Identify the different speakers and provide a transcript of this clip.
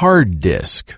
Speaker 1: Hard disk.